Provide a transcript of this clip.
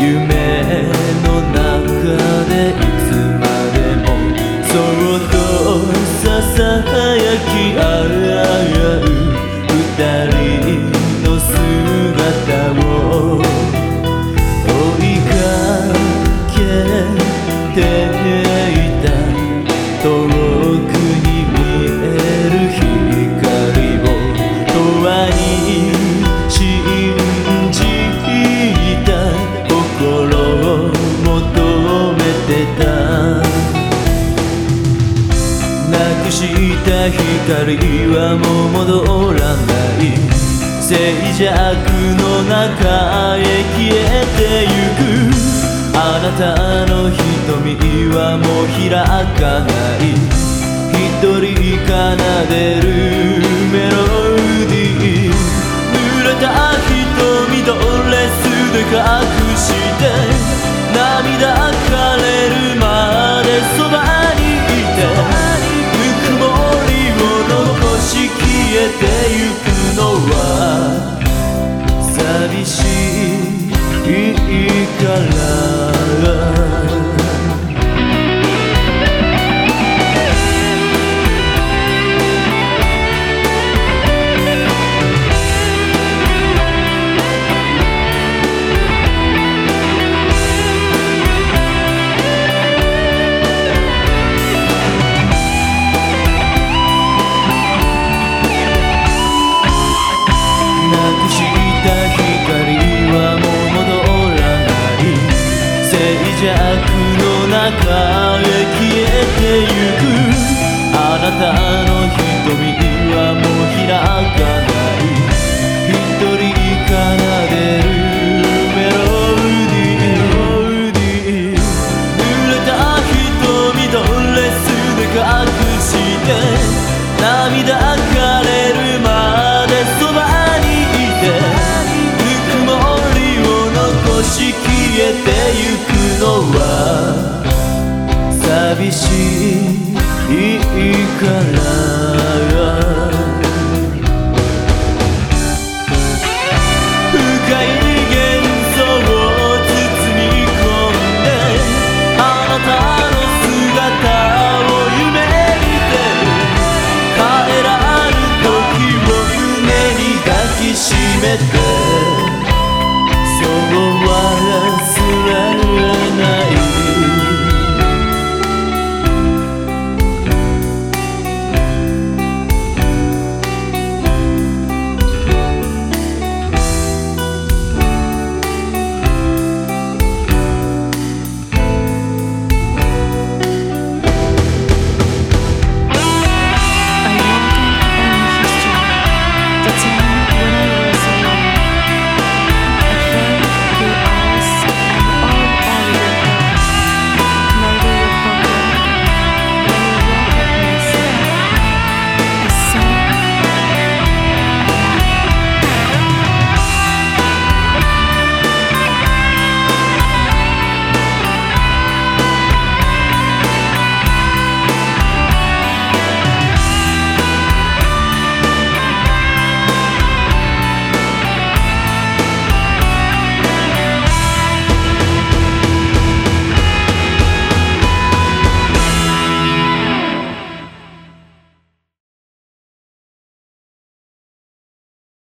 夢光はもう戻らない。静寂の中へ消えてゆく。あなたの瞳はもう開かない。一人奏でる。寂しいからの中へ消えてゆく。あなたの瞳はもう開かない。寂しいから深い幻想を包み込んであなたの姿を夢見て帰らぬ時を胸に抱きしめてそう忘れ